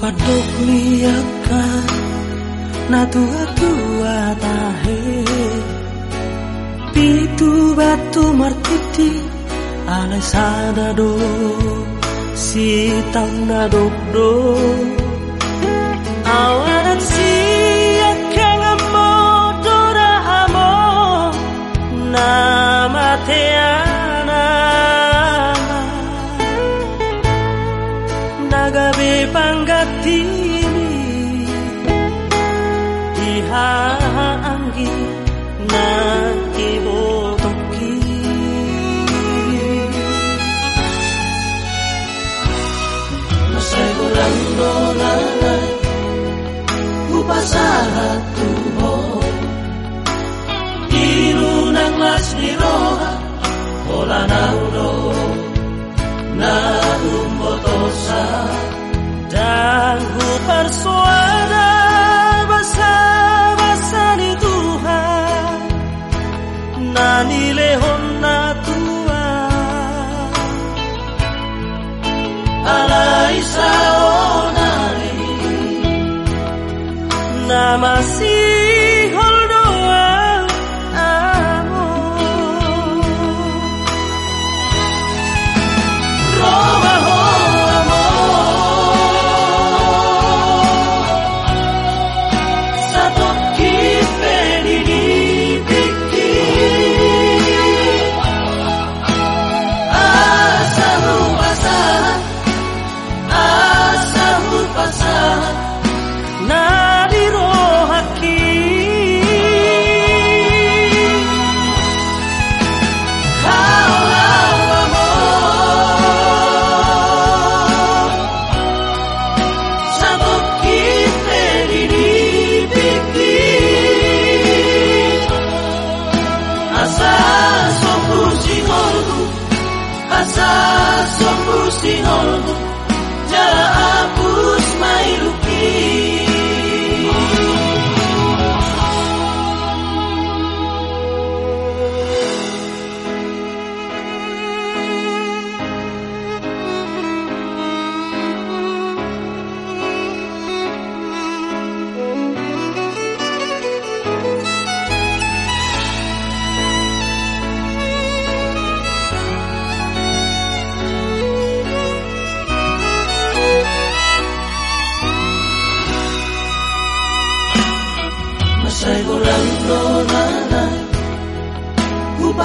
Padok liyaka Na tua tua tahe Pitu batu martiti Alai sadado Si tau na dok do. Awanan panggatini Ihaanggi na ibotoki Masay bulan dolalay Upasahat tuho Inunang mas niroha Hola nauro Na persuada Basa-basa ni Tuhan. Na nilehon na tua Alay sa onari Na Asa sopu singolku Jala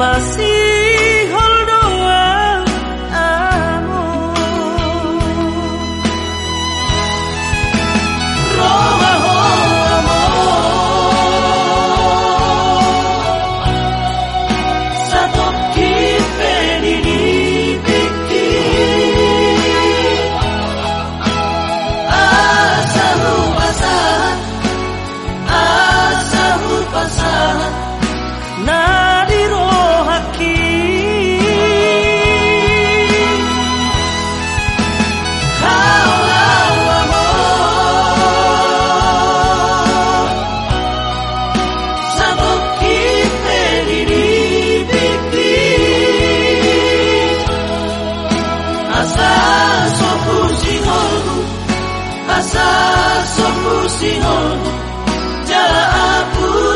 na masihol doa amo Roma ho amo sa toki penidibiki Asa hubasahan Asa hubasahan Nadirohaki singolku Asa sopu singolku Jala aku